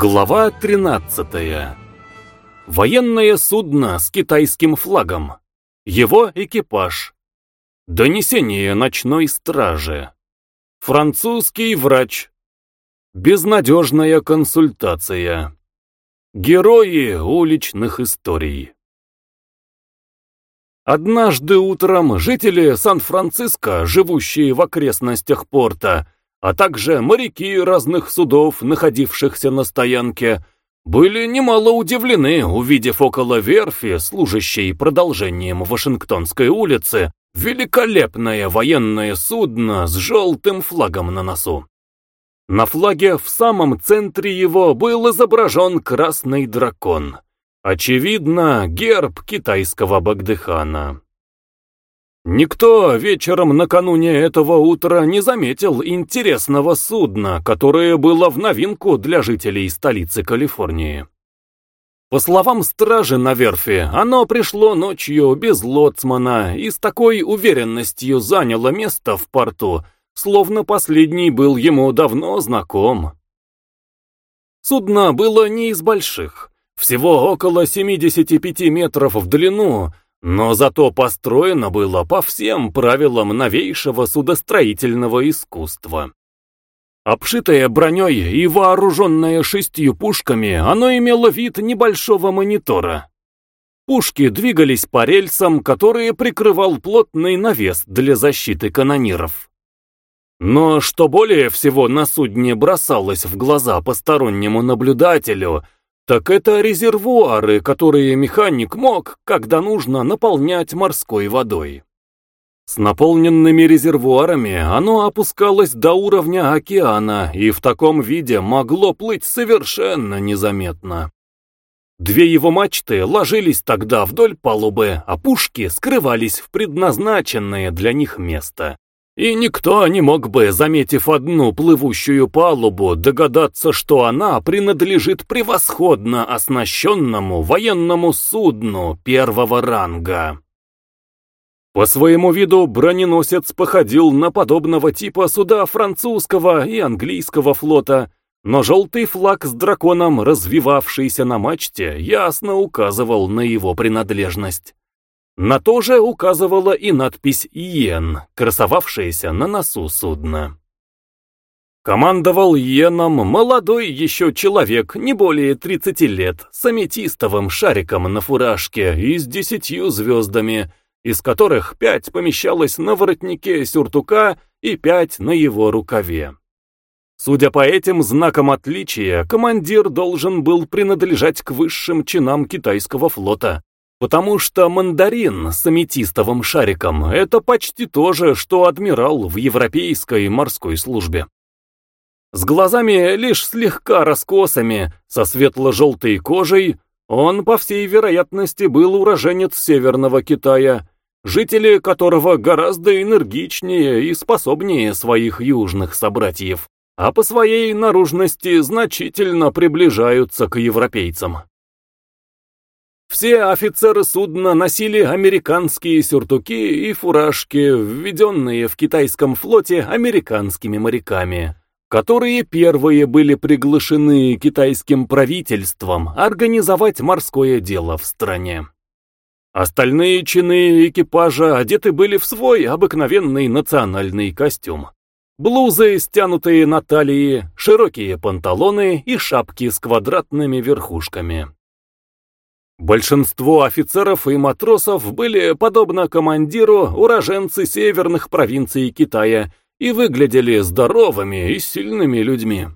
Глава 13. Военное судно с китайским флагом. Его экипаж. Донесение ночной стражи. Французский врач. Безнадежная консультация. Герои уличных историй. Однажды утром жители Сан-Франциско, живущие в окрестностях порта, а также моряки разных судов, находившихся на стоянке, были немало удивлены, увидев около верфи, служащей продолжением Вашингтонской улицы, великолепное военное судно с желтым флагом на носу. На флаге в самом центре его был изображен красный дракон. Очевидно, герб китайского Багдыхана. Никто вечером накануне этого утра не заметил интересного судна, которое было в новинку для жителей столицы Калифорнии. По словам стражи на верфи, оно пришло ночью без лоцмана и с такой уверенностью заняло место в порту, словно последний был ему давно знаком. Судно было не из больших, всего около 75 метров в длину, но зато построено было по всем правилам новейшего судостроительного искусства. Обшитое броней и вооруженное шестью пушками, оно имело вид небольшого монитора. Пушки двигались по рельсам, которые прикрывал плотный навес для защиты канониров. Но что более всего на судне бросалось в глаза постороннему наблюдателю — так это резервуары, которые механик мог, когда нужно, наполнять морской водой. С наполненными резервуарами оно опускалось до уровня океана и в таком виде могло плыть совершенно незаметно. Две его мачты ложились тогда вдоль палубы, а пушки скрывались в предназначенное для них место. И никто не мог бы, заметив одну плывущую палубу, догадаться, что она принадлежит превосходно оснащенному военному судну первого ранга. По своему виду броненосец походил на подобного типа суда французского и английского флота, но желтый флаг с драконом, развивавшийся на мачте, ясно указывал на его принадлежность. На то же указывала и надпись «Йен», красовавшаяся на носу судна. Командовал Йеном молодой еще человек, не более 30 лет, с аметистовым шариком на фуражке и с десятью звездами, из которых пять помещалось на воротнике сюртука и пять на его рукаве. Судя по этим знакам отличия, командир должен был принадлежать к высшим чинам китайского флота, Потому что мандарин с аметистовым шариком — это почти то же, что адмирал в европейской морской службе. С глазами лишь слегка раскосами, со светло-желтой кожей, он, по всей вероятности, был уроженец Северного Китая, жители которого гораздо энергичнее и способнее своих южных собратьев, а по своей наружности значительно приближаются к европейцам. Все офицеры судна носили американские сюртуки и фуражки, введенные в китайском флоте американскими моряками, которые первые были приглашены китайским правительством организовать морское дело в стране. Остальные чины экипажа одеты были в свой обыкновенный национальный костюм. Блузы, стянутые на талии, широкие панталоны и шапки с квадратными верхушками. Большинство офицеров и матросов были, подобно командиру, уроженцы северных провинций Китая и выглядели здоровыми и сильными людьми.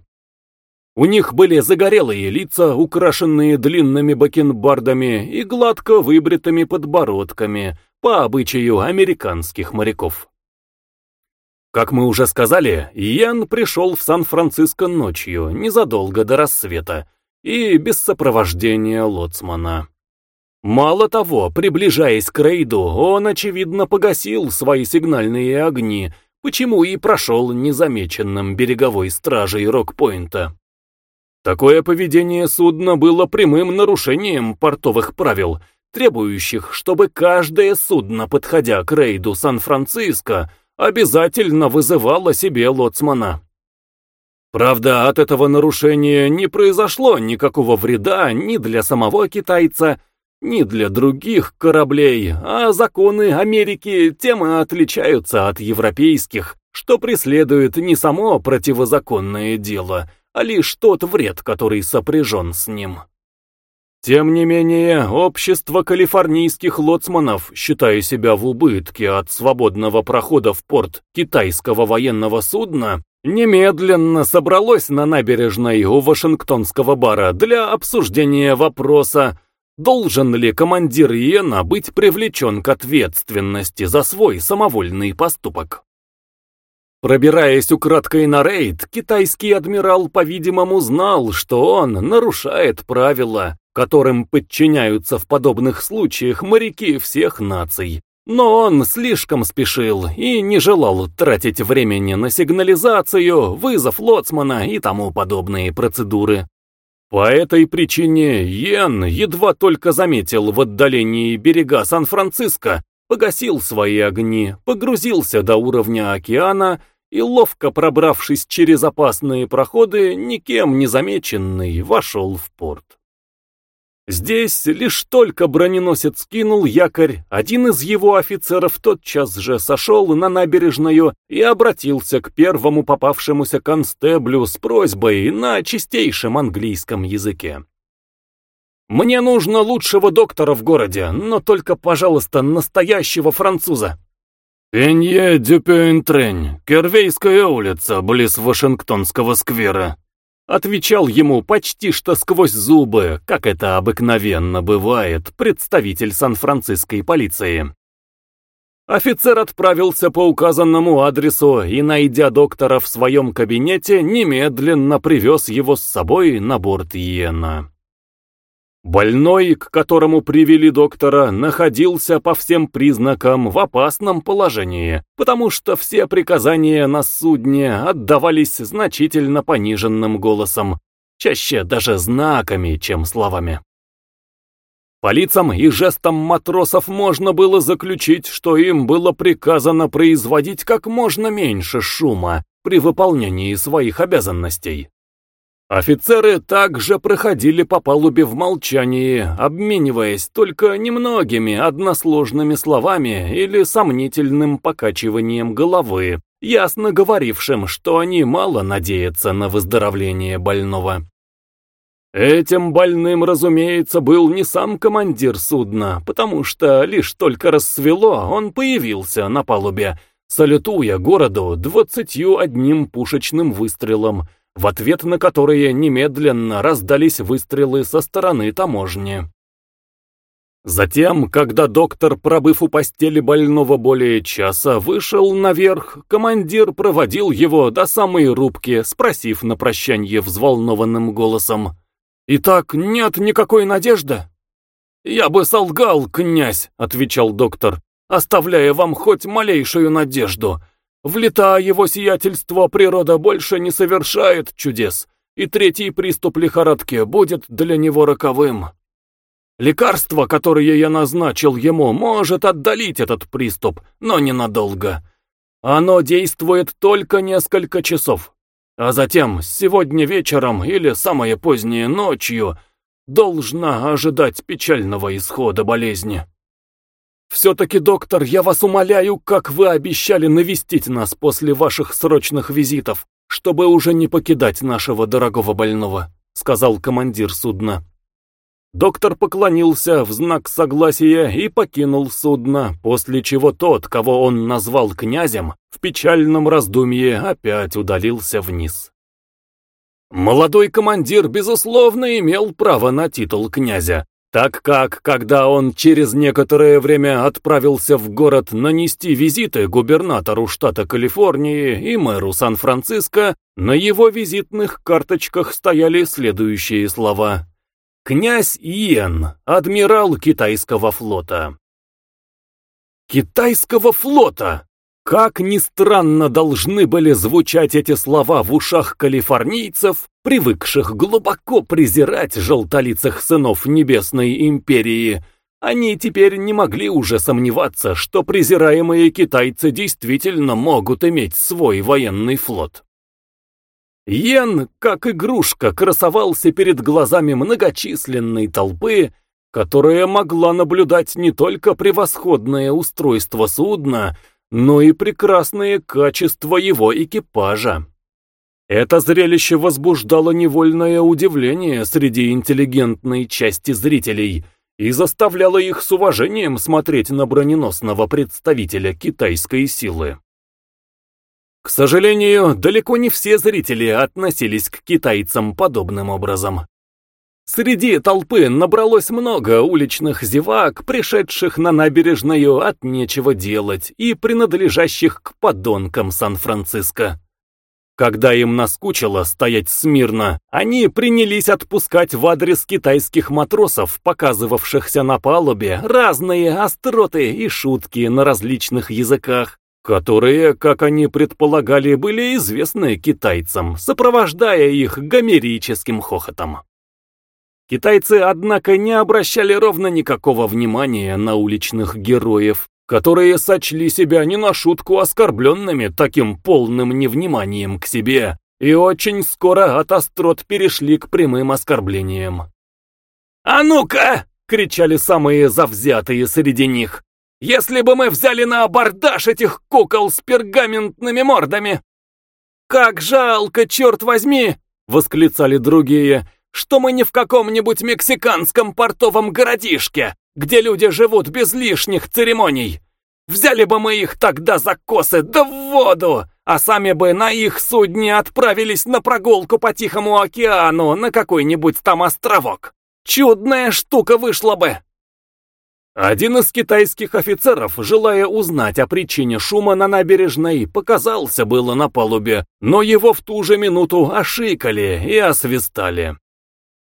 У них были загорелые лица, украшенные длинными бакенбардами и гладко выбритыми подбородками, по обычаю американских моряков. Как мы уже сказали, Ян пришел в Сан-Франциско ночью, незадолго до рассвета, и без сопровождения лоцмана. Мало того, приближаясь к рейду, он, очевидно, погасил свои сигнальные огни, почему и прошел незамеченным береговой стражей Рокпойнта. Такое поведение судна было прямым нарушением портовых правил, требующих, чтобы каждое судно, подходя к рейду Сан-Франциско, обязательно вызывало себе лоцмана. Правда, от этого нарушения не произошло никакого вреда ни для самого китайца, ни для других кораблей, а законы Америки тем и отличаются от европейских, что преследует не само противозаконное дело, а лишь тот вред, который сопряжен с ним. Тем не менее, общество калифорнийских лоцманов, считая себя в убытке от свободного прохода в порт китайского военного судна, немедленно собралось на набережной у Вашингтонского бара для обсуждения вопроса, должен ли командир Иена быть привлечен к ответственности за свой самовольный поступок. Пробираясь украдкой на рейд, китайский адмирал, по-видимому, знал, что он нарушает правила, которым подчиняются в подобных случаях моряки всех наций. Но он слишком спешил и не желал тратить времени на сигнализацию, вызов лоцмана и тому подобные процедуры. По этой причине Йен едва только заметил в отдалении берега Сан-Франциско, погасил свои огни, погрузился до уровня океана и, ловко пробравшись через опасные проходы, никем не замеченный, вошел в порт. Здесь лишь только броненосец кинул якорь, один из его офицеров тотчас же сошел на набережную и обратился к первому попавшемуся констеблю с просьбой на чистейшем английском языке. «Мне нужно лучшего доктора в городе, но только, пожалуйста, настоящего француза». «Пенье Дюпюэнтрень, Кервейская улица, близ Вашингтонского сквера», Отвечал ему почти что сквозь зубы, как это обыкновенно бывает, представитель сан-франциской полиции. Офицер отправился по указанному адресу и, найдя доктора в своем кабинете, немедленно привез его с собой на борт Иена. Больной, к которому привели доктора, находился по всем признакам в опасном положении, потому что все приказания на судне отдавались значительно пониженным голосом, чаще даже знаками, чем словами. По лицам и жестам матросов можно было заключить, что им было приказано производить как можно меньше шума при выполнении своих обязанностей. Офицеры также проходили по палубе в молчании, обмениваясь только немногими односложными словами или сомнительным покачиванием головы, ясно говорившим, что они мало надеются на выздоровление больного. Этим больным, разумеется, был не сам командир судна, потому что лишь только рассвело, он появился на палубе, салютуя городу двадцатью одним пушечным выстрелом, в ответ на которые немедленно раздались выстрелы со стороны таможни. Затем, когда доктор, пробыв у постели больного более часа, вышел наверх, командир проводил его до самой рубки, спросив на прощанье взволнованным голосом. «Итак, нет никакой надежды?» «Я бы солгал, князь», — отвечал доктор, «оставляя вам хоть малейшую надежду. В лета его сиятельство природа больше не совершает чудес, и третий приступ лихорадки будет для него роковым. Лекарство, которое я назначил ему, может отдалить этот приступ, но ненадолго. Оно действует только несколько часов. А затем, сегодня вечером или самое позднее ночью, должна ожидать печального исхода болезни. Все-таки, доктор, я вас умоляю, как вы обещали навестить нас после ваших срочных визитов, чтобы уже не покидать нашего дорогого больного», — сказал командир судна. Доктор поклонился в знак согласия и покинул судно, после чего тот, кого он назвал князем, в печальном раздумье опять удалился вниз. Молодой командир, безусловно, имел право на титул князя, так как, когда он через некоторое время отправился в город нанести визиты губернатору штата Калифорнии и мэру Сан-Франциско, на его визитных карточках стояли следующие слова. «Князь Иен, адмирал китайского флота». «Китайского флота!» Как ни странно должны были звучать эти слова в ушах калифорнийцев, привыкших глубоко презирать желтолицых сынов Небесной Империи, они теперь не могли уже сомневаться, что презираемые китайцы действительно могут иметь свой военный флот. Йен, как игрушка, красовался перед глазами многочисленной толпы, которая могла наблюдать не только превосходное устройство судна, но и прекрасные качества его экипажа. Это зрелище возбуждало невольное удивление среди интеллигентной части зрителей и заставляло их с уважением смотреть на броненосного представителя китайской силы. К сожалению, далеко не все зрители относились к китайцам подобным образом. Среди толпы набралось много уличных зевак, пришедших на набережную от нечего делать и принадлежащих к подонкам Сан-Франциско. Когда им наскучило стоять смирно, они принялись отпускать в адрес китайских матросов, показывавшихся на палубе, разные остроты и шутки на различных языках, которые, как они предполагали, были известны китайцам, сопровождая их гомерическим хохотом. Китайцы, однако, не обращали ровно никакого внимания на уличных героев, которые сочли себя не на шутку оскорбленными таким полным невниманием к себе, и очень скоро от острот перешли к прямым оскорблениям. «А ну-ка!» — кричали самые завзятые среди них. «Если бы мы взяли на абордаж этих кукол с пергаментными мордами!» «Как жалко, черт возьми!» — восклицали другие что мы не в каком-нибудь мексиканском портовом городишке, где люди живут без лишних церемоний. Взяли бы мы их тогда за косы, да в воду, а сами бы на их судне отправились на прогулку по Тихому океану на какой-нибудь там островок. Чудная штука вышла бы. Один из китайских офицеров, желая узнать о причине шума на набережной, показался было на палубе, но его в ту же минуту ошикали и освистали.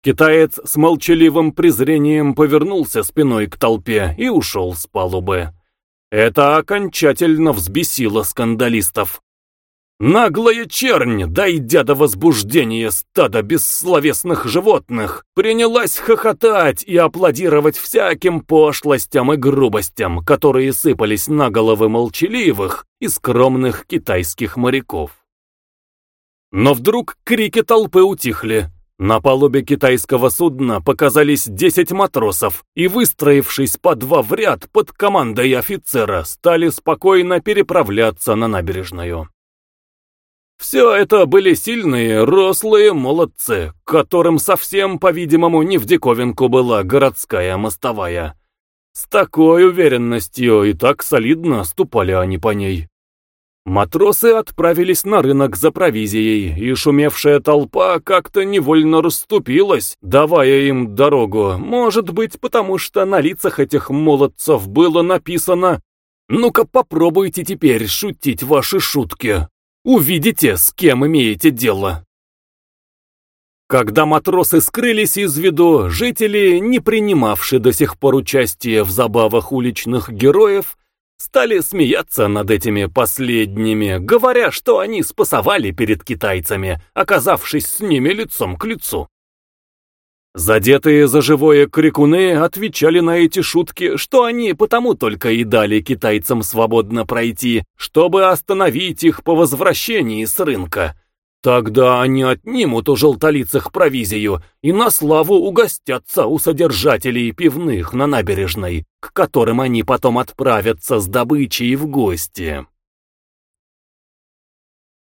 Китаец с молчаливым презрением повернулся спиной к толпе и ушел с палубы. Это окончательно взбесило скандалистов. Наглая чернь, дойдя до возбуждения стада бессловесных животных, принялась хохотать и аплодировать всяким пошлостям и грубостям, которые сыпались на головы молчаливых и скромных китайских моряков. Но вдруг крики толпы утихли, на палубе китайского судна показались десять матросов и, выстроившись по два в ряд под командой офицера, стали спокойно переправляться на набережную. Все это были сильные, рослые молодцы, которым совсем, по-видимому, не в диковинку была городская мостовая. С такой уверенностью и так солидно ступали они по ней. Матросы отправились на рынок за провизией, и шумевшая толпа как-то невольно расступилась, давая им дорогу, может быть, потому что на лицах этих молодцев было написано «Ну-ка попробуйте теперь шутить ваши шутки, увидите, с кем имеете дело». Когда матросы скрылись из виду, жители, не принимавшие до сих пор участие в забавах уличных героев, стали смеяться над этими последними, говоря, что они спасовали перед китайцами, оказавшись с ними лицом к лицу. Задетые за живое крикуны отвечали на эти шутки, что они потому только и дали китайцам свободно пройти, чтобы остановить их по возвращении с рынка, Тогда они отнимут у желтолицых провизию и на славу угостятся у содержателей пивных на набережной, к которым они потом отправятся с добычей в гости.